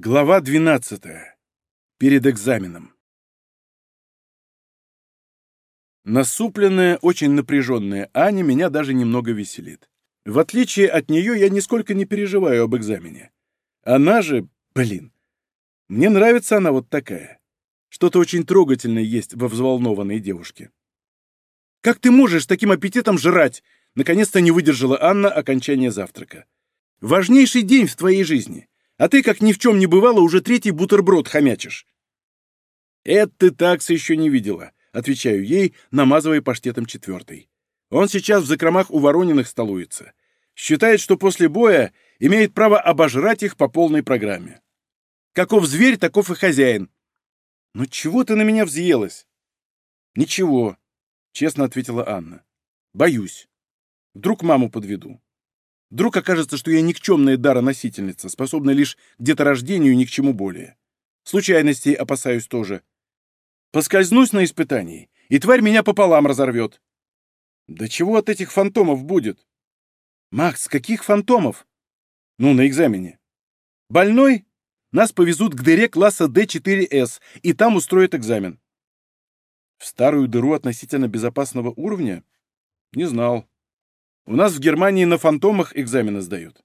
Глава 12. Перед экзаменом. Насупленная, очень напряженная Аня меня даже немного веселит. В отличие от нее, я нисколько не переживаю об экзамене. Она же, блин, мне нравится она вот такая. Что-то очень трогательное есть во взволнованной девушке. «Как ты можешь таким аппетитом жрать?» Наконец-то не выдержала Анна окончания завтрака. «Важнейший день в твоей жизни. А ты, как ни в чем не бывало, уже третий бутерброд хомячишь. Это ты такса еще не видела, отвечаю ей, намазывая паштетом четвертый. Он сейчас в закромах у Ворониных столуется. Считает, что после боя имеет право обожрать их по полной программе. Каков зверь, таков и хозяин. Ну чего ты на меня взъелась? Ничего, честно ответила Анна. Боюсь. Вдруг маму подведу. Вдруг окажется, что я никчемная дароносительница, способная лишь к деторождению и ни к чему более. Случайностей опасаюсь тоже. Поскользнусь на испытании, и тварь меня пополам разорвет. Да чего от этих фантомов будет? Макс, каких фантомов? Ну, на экзамене. Больной? Нас повезут к дыре класса D4S, и там устроят экзамен. В старую дыру относительно безопасного уровня? Не знал. У нас в Германии на фантомах экзамены сдают.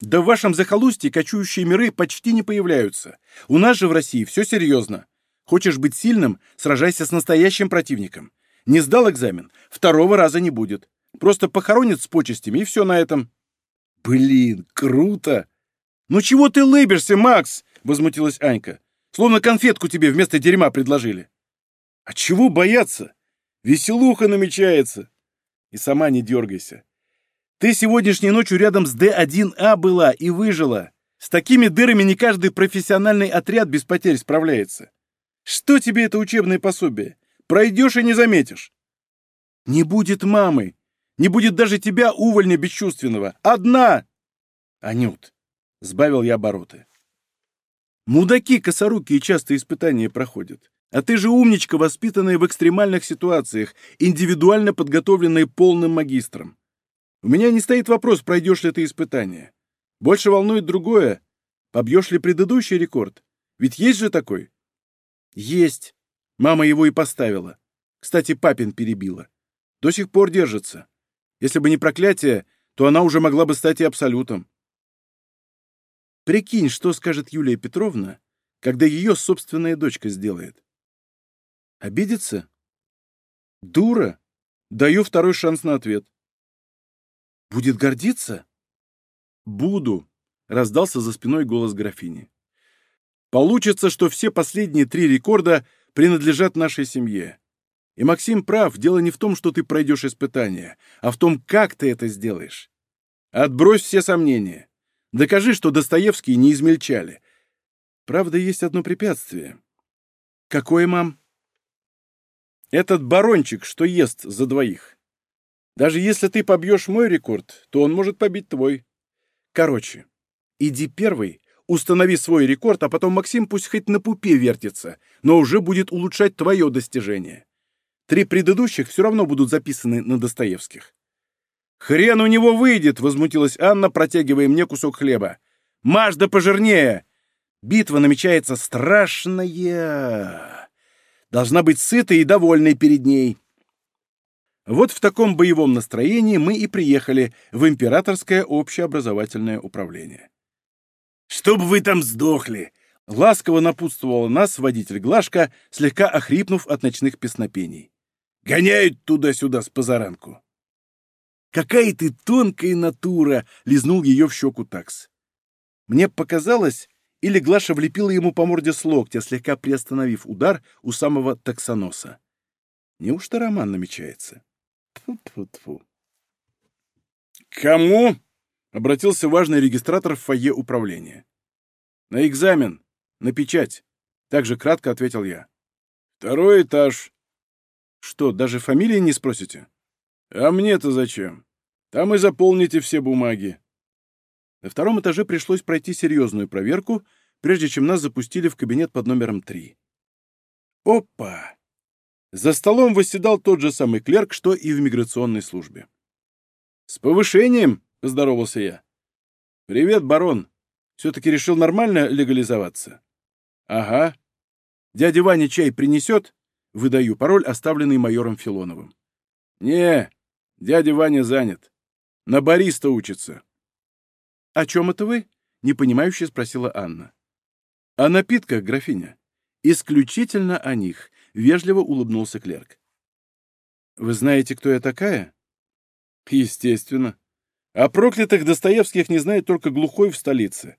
Да в вашем захолустье кочующие миры почти не появляются. У нас же в России все серьезно. Хочешь быть сильным, сражайся с настоящим противником. Не сдал экзамен, второго раза не будет. Просто похоронят с почестями, и все на этом. Блин, круто! Ну чего ты лыбишься, Макс? Возмутилась Анька. Словно конфетку тебе вместо дерьма предложили. А чего бояться? Веселуха намечается. И сама не дергайся. Ты сегодняшней ночью рядом с Д1А была и выжила. С такими дырами не каждый профессиональный отряд без потерь справляется. Что тебе это учебное пособие? Пройдешь и не заметишь. Не будет мамы. Не будет даже тебя, увольня бесчувственного. Одна! Анют, сбавил я обороты. Мудаки косорукие часто испытания проходят. А ты же умничка, воспитанная в экстремальных ситуациях, индивидуально подготовленная полным магистром. У меня не стоит вопрос, пройдешь ли ты испытание. Больше волнует другое. Побьешь ли предыдущий рекорд? Ведь есть же такой? Есть. Мама его и поставила. Кстати, папин перебила. До сих пор держится. Если бы не проклятие, то она уже могла бы стать и абсолютом. Прикинь, что скажет Юлия Петровна, когда ее собственная дочка сделает. Обидится? Дура! Даю второй шанс на ответ. Будет гордиться? Буду, раздался за спиной голос графини. Получится, что все последние три рекорда принадлежат нашей семье. И Максим прав, дело не в том, что ты пройдешь испытание, а в том, как ты это сделаешь. Отбрось все сомнения. Докажи, что Достоевские не измельчали. Правда, есть одно препятствие. Какое, мам? Этот барончик, что ест за двоих. Даже если ты побьешь мой рекорд, то он может побить твой. Короче, иди первый, установи свой рекорд, а потом Максим пусть хоть на пупе вертится, но уже будет улучшать твое достижение. Три предыдущих все равно будут записаны на Достоевских. «Хрен у него выйдет!» — возмутилась Анна, протягивая мне кусок хлеба. «Маш да пожирнее! Битва намечается страшная!» Должна быть сытой и довольной перед ней. Вот в таком боевом настроении мы и приехали в Императорское общеобразовательное управление. «Чтоб вы там сдохли!» — ласково напутствовала нас водитель Глашка, слегка охрипнув от ночных песнопений. «Гоняют туда-сюда с позаранку!» «Какая ты тонкая натура!» — лизнул ее в щеку такс. Мне показалось, или Глаша влепила ему по морде с локтя, слегка приостановив удар у самого таксоноса. Неужто роман намечается? Тьфу-тьфу-тьфу. «Кому?» — обратился важный регистратор в фойе управления. «На экзамен. На печать», — также кратко ответил я. «Второй этаж». «Что, даже фамилии не спросите?» «А мне-то зачем? Там и заполните все бумаги. На втором этаже пришлось пройти серьезную проверку, прежде чем нас запустили в кабинет под номером 3. Опа! За столом восседал тот же самый клерк, что и в миграционной службе. «С повышением!» — поздоровался я. «Привет, барон. Все-таки решил нормально легализоваться? Ага. Дядя Ваня чай принесет? Выдаю пароль, оставленный майором Филоновым. Не, дядя Ваня занят. На бариста учится. О чем это вы? Непонимающе спросила Анна. О напитках, графиня. Исключительно о них, вежливо улыбнулся клерк. Вы знаете, кто я такая? Естественно. О проклятых Достоевских не знает только глухой в столице.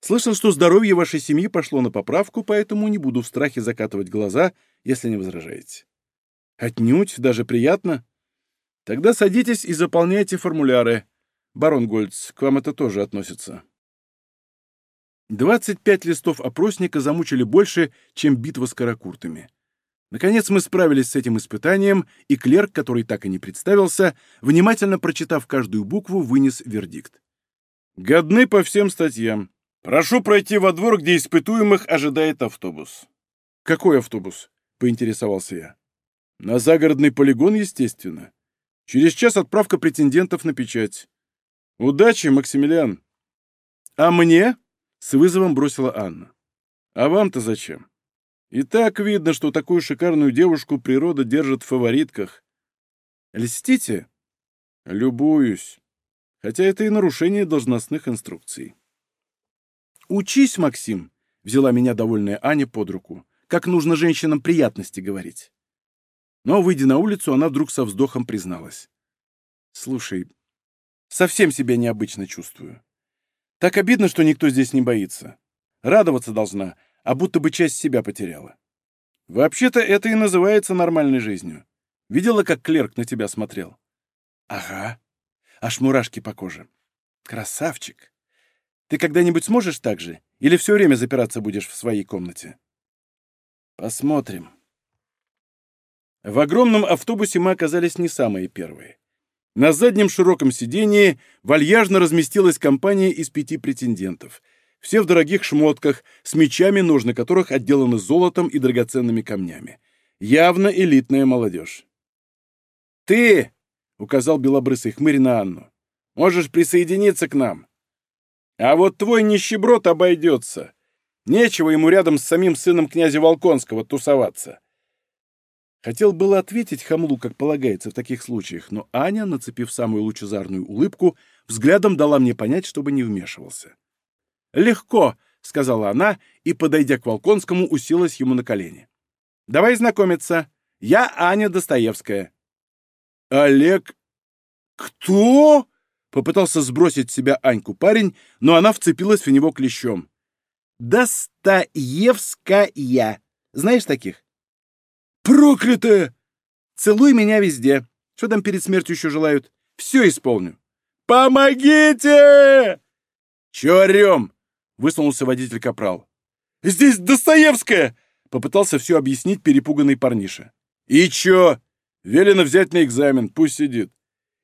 Слышал, что здоровье вашей семьи пошло на поправку, поэтому не буду в страхе закатывать глаза, если не возражаете. Отнюдь, даже приятно. Тогда садитесь и заполняйте формуляры. Барон Гольц, к вам это тоже относится. 25 листов опросника замучили больше, чем битва с каракуртами. Наконец мы справились с этим испытанием, и клерк, который так и не представился, внимательно прочитав каждую букву, вынес вердикт. «Годны по всем статьям. Прошу пройти во двор, где испытуемых ожидает автобус». «Какой автобус?» — поинтересовался я. «На загородный полигон, естественно. Через час отправка претендентов на печать. Удачи, Максимилиан!» «А мне?» — с вызовом бросила Анна. «А вам-то зачем? И так видно, что такую шикарную девушку природа держит в фаворитках. Льстите?» «Любуюсь. Хотя это и нарушение должностных инструкций». «Учись, Максим!» — взяла меня довольная Аня под руку. «Как нужно женщинам приятности говорить». Но, выйдя на улицу, она вдруг со вздохом призналась. «Слушай, совсем себя необычно чувствую. Так обидно, что никто здесь не боится. Радоваться должна, а будто бы часть себя потеряла. Вообще-то это и называется нормальной жизнью. Видела, как клерк на тебя смотрел? Ага. Аж мурашки по коже. Красавчик. Ты когда-нибудь сможешь так же? Или все время запираться будешь в своей комнате? Посмотрим. В огромном автобусе мы оказались не самые первые. На заднем широком сидении вальяжно разместилась компания из пяти претендентов. Все в дорогих шмотках, с мечами, ножны которых отделаны золотом и драгоценными камнями. Явно элитная молодежь. «Ты!» — указал белобрысый хмырь на Анну. «Можешь присоединиться к нам. А вот твой нищеброд обойдется. Нечего ему рядом с самим сыном князя Волконского тусоваться. Хотел было ответить хамлу, как полагается в таких случаях, но Аня, нацепив самую лучезарную улыбку, взглядом дала мне понять, чтобы не вмешивался. «Легко», — сказала она и, подойдя к Волконскому, уселась ему на колени. «Давай знакомиться. Я Аня Достоевская». «Олег... кто?» — попытался сбросить с себя Аньку парень, но она вцепилась в него клещом. «Достоевская. Знаешь таких?» «Проклятая!» «Целуй меня везде. Что там перед смертью еще желают? Все исполню». «Помогите!» «Че орем?» — высунулся водитель Капрал. «Здесь Достоевская!» — попытался все объяснить перепуганный парниша. «И че? Велено взять на экзамен, пусть сидит».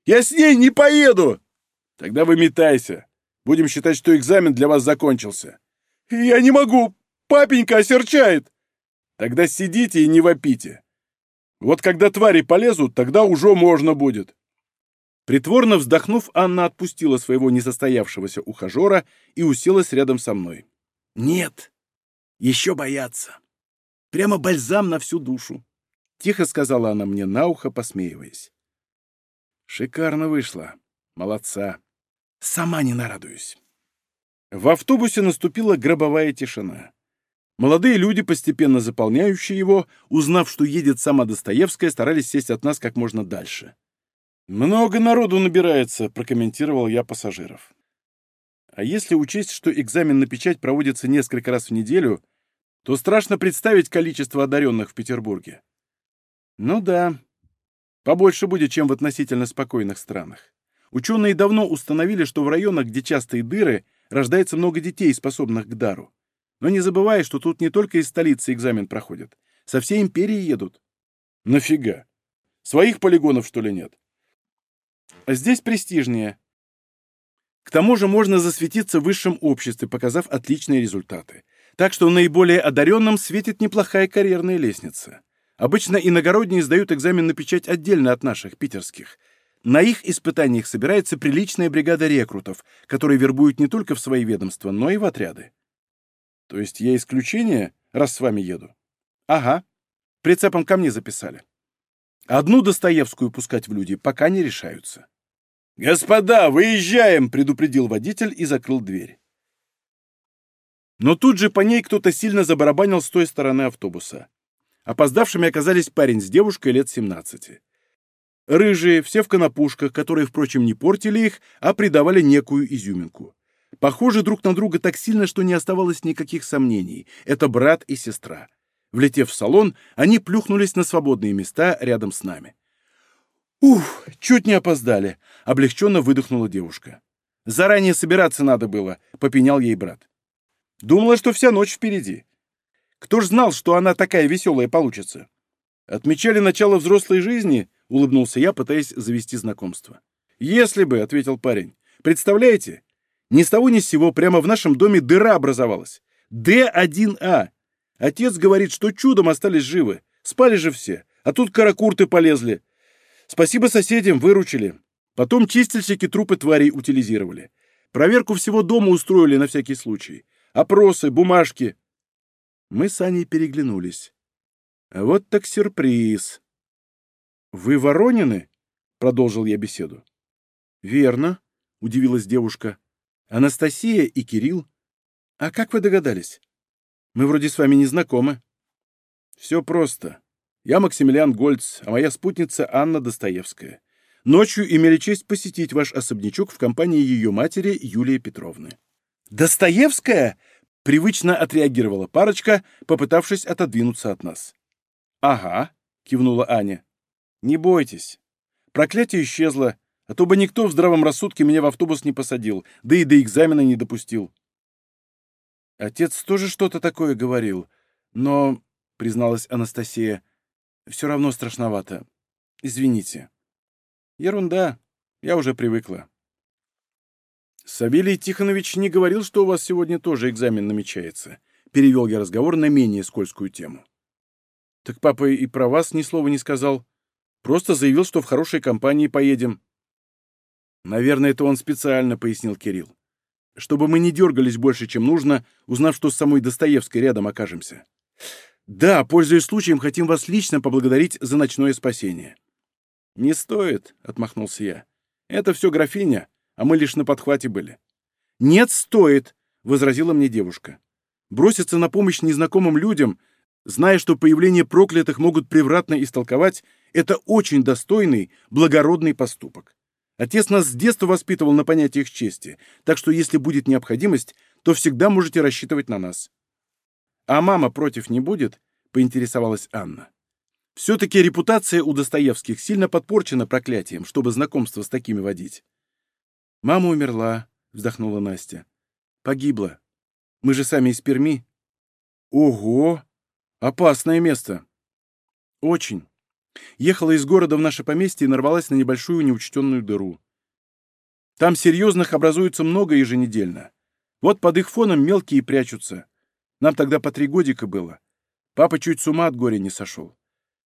«Я с ней не поеду!» «Тогда выметайся. Будем считать, что экзамен для вас закончился». «Я не могу! Папенька осерчает!» Тогда сидите и не вопите. Вот когда твари полезут, тогда уже можно будет». Притворно вздохнув, Анна отпустила своего несостоявшегося ухажера и уселась рядом со мной. «Нет, еще бояться. Прямо бальзам на всю душу», — тихо сказала она мне на ухо, посмеиваясь. «Шикарно вышло. Молодца. Сама не нарадуюсь». В автобусе наступила гробовая тишина. Молодые люди, постепенно заполняющие его, узнав, что едет сама Достоевская, старались сесть от нас как можно дальше. «Много народу набирается», — прокомментировал я пассажиров. А если учесть, что экзамен на печать проводится несколько раз в неделю, то страшно представить количество одаренных в Петербурге. Ну да, побольше будет, чем в относительно спокойных странах. Ученые давно установили, что в районах, где частые дыры, рождается много детей, способных к дару. Но не забывай, что тут не только из столицы экзамен проходят. Со всей империи едут. Нафига? Своих полигонов, что ли, нет? Здесь престижнее. К тому же можно засветиться в высшем обществе, показав отличные результаты. Так что наиболее одаренным светит неплохая карьерная лестница. Обычно иногородние сдают экзамен на печать отдельно от наших, питерских. На их испытаниях собирается приличная бригада рекрутов, которые вербуют не только в свои ведомства, но и в отряды. То есть я исключение, раз с вами еду? Ага. Прицепом ко мне записали. Одну Достоевскую пускать в люди пока не решаются. «Господа, выезжаем!» — предупредил водитель и закрыл дверь. Но тут же по ней кто-то сильно забарабанил с той стороны автобуса. Опоздавшими оказались парень с девушкой лет 17. Рыжие, все в конопушках, которые, впрочем, не портили их, а придавали некую изюминку. Похожи друг на друга так сильно, что не оставалось никаких сомнений. Это брат и сестра. Влетев в салон, они плюхнулись на свободные места рядом с нами. «Ух, чуть не опоздали!» — облегченно выдохнула девушка. «Заранее собираться надо было», — попенял ей брат. «Думала, что вся ночь впереди. Кто ж знал, что она такая веселая получится?» «Отмечали начало взрослой жизни?» — улыбнулся я, пытаясь завести знакомство. «Если бы», — ответил парень. «Представляете? Ни с того ни с сего прямо в нашем доме дыра образовалась. Д1А. Отец говорит, что чудом остались живы. Спали же все. А тут каракурты полезли. Спасибо соседям, выручили. Потом чистильщики трупы тварей утилизировали. Проверку всего дома устроили на всякий случай. Опросы, бумажки. Мы с Аней переглянулись. Вот так сюрприз. «Вы Воронины?» — продолжил я беседу. «Верно», — удивилась девушка. «Анастасия и Кирилл. А как вы догадались?» Мы вроде с вами не знакомы». «Все просто. Я Максимилиан Гольц, а моя спутница Анна Достоевская. Ночью имели честь посетить ваш особнячок в компании ее матери Юлии Петровны». «Достоевская?» — привычно отреагировала парочка, попытавшись отодвинуться от нас. «Ага», — кивнула Аня. «Не бойтесь. Проклятие исчезло, а то бы никто в здравом рассудке меня в автобус не посадил, да и до экзамена не допустил. Отец тоже что-то такое говорил, но, — призналась Анастасия, — все равно страшновато. Извините. Ерунда. Я уже привыкла. Савелий Тихонович не говорил, что у вас сегодня тоже экзамен намечается. Перевел я разговор на менее скользкую тему. Так папа и про вас ни слова не сказал. Просто заявил, что в хорошей компании поедем. Наверное, это он специально, пояснил Кирилл чтобы мы не дергались больше, чем нужно, узнав, что с самой Достоевской рядом окажемся. Да, пользуясь случаем, хотим вас лично поблагодарить за ночное спасение. Не стоит, — отмахнулся я. Это все графиня, а мы лишь на подхвате были. Нет, стоит, — возразила мне девушка. Броситься на помощь незнакомым людям, зная, что появление проклятых могут превратно истолковать, это очень достойный, благородный поступок. Отец нас с детства воспитывал на понятиях чести, так что если будет необходимость, то всегда можете рассчитывать на нас. А мама против не будет? поинтересовалась Анна. Все-таки репутация у Достоевских сильно подпорчена проклятием, чтобы знакомство с такими водить. Мама умерла, вздохнула Настя. Погибла. Мы же сами из Перми. Ого! Опасное место. Очень. Ехала из города в наше поместье и нарвалась на небольшую неучтенную дыру. Там серьезных образуется много еженедельно. Вот под их фоном мелкие прячутся. Нам тогда по три годика было. Папа чуть с ума от горя не сошел.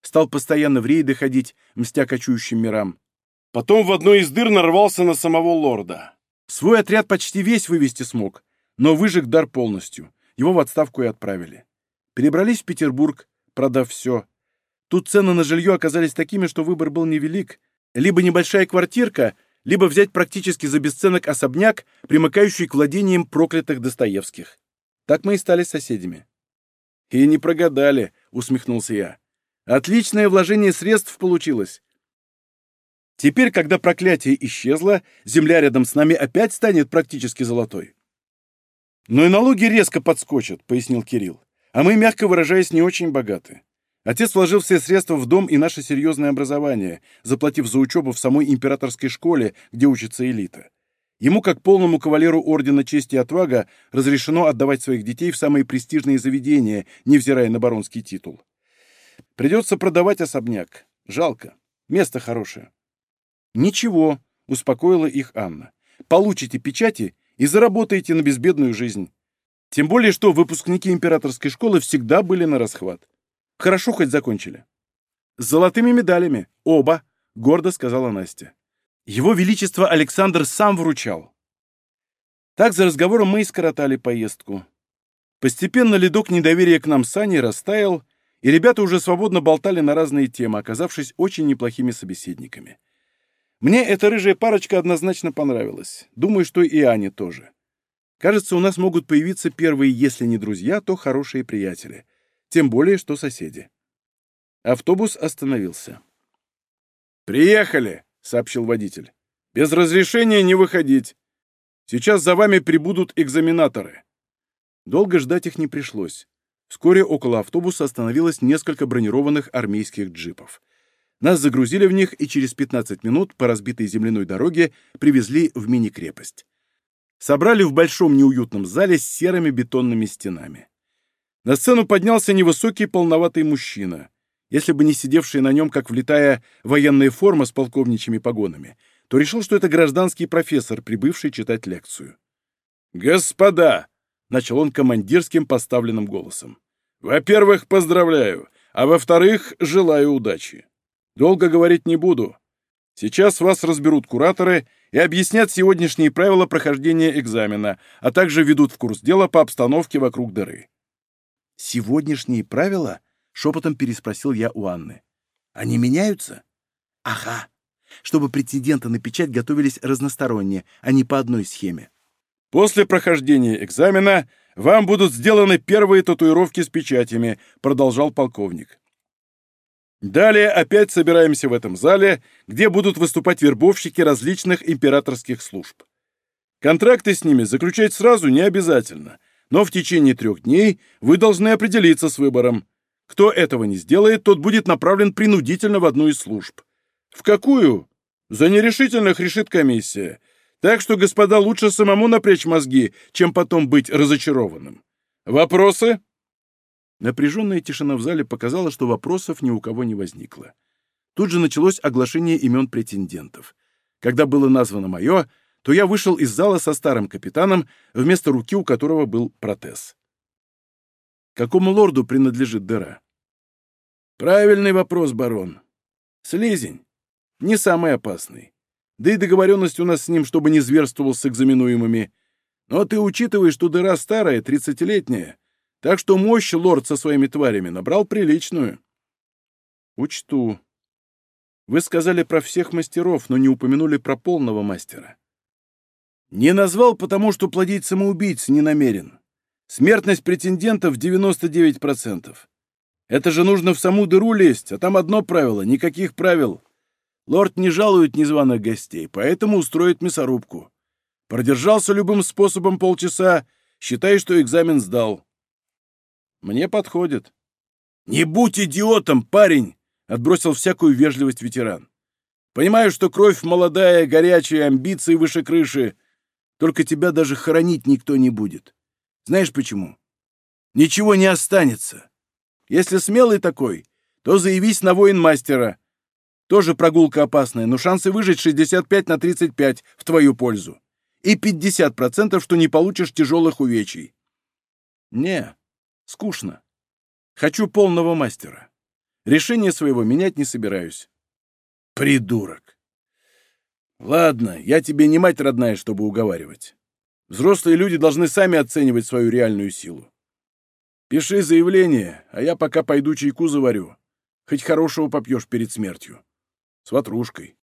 Стал постоянно в рейды ходить, мстя кочующим мирам. Потом в одной из дыр нарвался на самого лорда. Свой отряд почти весь вывести смог, но выжег дар полностью. Его в отставку и отправили. Перебрались в Петербург, продав все. Тут цены на жилье оказались такими, что выбор был невелик. Либо небольшая квартирка, либо взять практически за бесценок особняк, примыкающий к владениям проклятых Достоевских. Так мы и стали соседями. «И не прогадали», — усмехнулся я. «Отличное вложение средств получилось. Теперь, когда проклятие исчезло, земля рядом с нами опять станет практически золотой». «Но и налоги резко подскочат», — пояснил Кирилл. «А мы, мягко выражаясь, не очень богаты. Отец вложил все средства в дом и наше серьезное образование, заплатив за учебу в самой императорской школе, где учится элита. Ему, как полному кавалеру Ордена Чести и Отвага, разрешено отдавать своих детей в самые престижные заведения, невзирая на баронский титул. Придется продавать особняк. Жалко. Место хорошее. Ничего, успокоила их Анна. Получите печати и заработаете на безбедную жизнь. Тем более, что выпускники императорской школы всегда были на расхват. Хорошо хоть закончили. С золотыми медалями. Оба, гордо сказала Настя. Его Величество Александр сам вручал. Так за разговором мы и скоротали поездку. Постепенно ледок недоверия к нам с Аней растаял, и ребята уже свободно болтали на разные темы, оказавшись очень неплохими собеседниками. Мне эта рыжая парочка однозначно понравилась. Думаю, что и Ане тоже. Кажется, у нас могут появиться первые, если не друзья, то хорошие приятели. Тем более, что соседи. Автобус остановился. «Приехали!» — сообщил водитель. «Без разрешения не выходить. Сейчас за вами прибудут экзаменаторы». Долго ждать их не пришлось. Вскоре около автобуса остановилось несколько бронированных армейских джипов. Нас загрузили в них и через 15 минут по разбитой земляной дороге привезли в мини-крепость. Собрали в большом неуютном зале с серыми бетонными стенами. На сцену поднялся невысокий полноватый мужчина. Если бы не сидевшая на нем, как влетая, военная форма с полковничьими погонами, то решил, что это гражданский профессор, прибывший читать лекцию. «Господа!» — начал он командирским поставленным голосом. «Во-первых, поздравляю, а во-вторых, желаю удачи. Долго говорить не буду. Сейчас вас разберут кураторы и объяснят сегодняшние правила прохождения экзамена, а также ведут в курс дела по обстановке вокруг дыры. «Сегодняшние правила?» — шепотом переспросил я у Анны. «Они меняются?» «Ага. Чтобы претенденты на печать готовились разносторонне, а не по одной схеме». «После прохождения экзамена вам будут сделаны первые татуировки с печатями», — продолжал полковник. Далее опять собираемся в этом зале, где будут выступать вербовщики различных императорских служб. Контракты с ними заключать сразу не обязательно, но в течение трех дней вы должны определиться с выбором. Кто этого не сделает, тот будет направлен принудительно в одну из служб. В какую? За нерешительных решит комиссия. Так что, господа, лучше самому напрячь мозги, чем потом быть разочарованным. Вопросы? Напряженная тишина в зале показала, что вопросов ни у кого не возникло. Тут же началось оглашение имен претендентов. Когда было названо мое, то я вышел из зала со старым капитаном, вместо руки у которого был протез. Какому лорду принадлежит дыра? Правильный вопрос, барон. Слизень. Не самый опасный. Да и договоренность у нас с ним, чтобы не зверствовал с экзаменуемыми. Но ты учитывай, что дыра старая, тридцатилетняя, так что мощь лорд со своими тварями набрал приличную. Учту. Вы сказали про всех мастеров, но не упомянули про полного мастера. Не назвал, потому что плодить самоубийц не намерен. Смертность претендентов 99%. Это же нужно в саму дыру лезть, а там одно правило — никаких правил. Лорд не жалует незваных гостей, поэтому устроит мясорубку. Продержался любым способом полчаса, считай, что экзамен сдал. Мне подходит. «Не будь идиотом, парень!» — отбросил всякую вежливость ветеран. «Понимаю, что кровь молодая, горячая, амбиции выше крыши. Только тебя даже хоронить никто не будет. Знаешь почему? Ничего не останется. Если смелый такой, то заявись на воин-мастера. Тоже прогулка опасная, но шансы выжить 65 на 35 в твою пользу. И 50%, что не получишь тяжелых увечий. Не, Скучно. Хочу полного мастера. Решение своего менять не собираюсь. Придурок. Ладно, я тебе не мать родная, чтобы уговаривать. Взрослые люди должны сами оценивать свою реальную силу. Пиши заявление, а я пока пойду чайку заварю. Хоть хорошего попьешь перед смертью. С ватрушкой.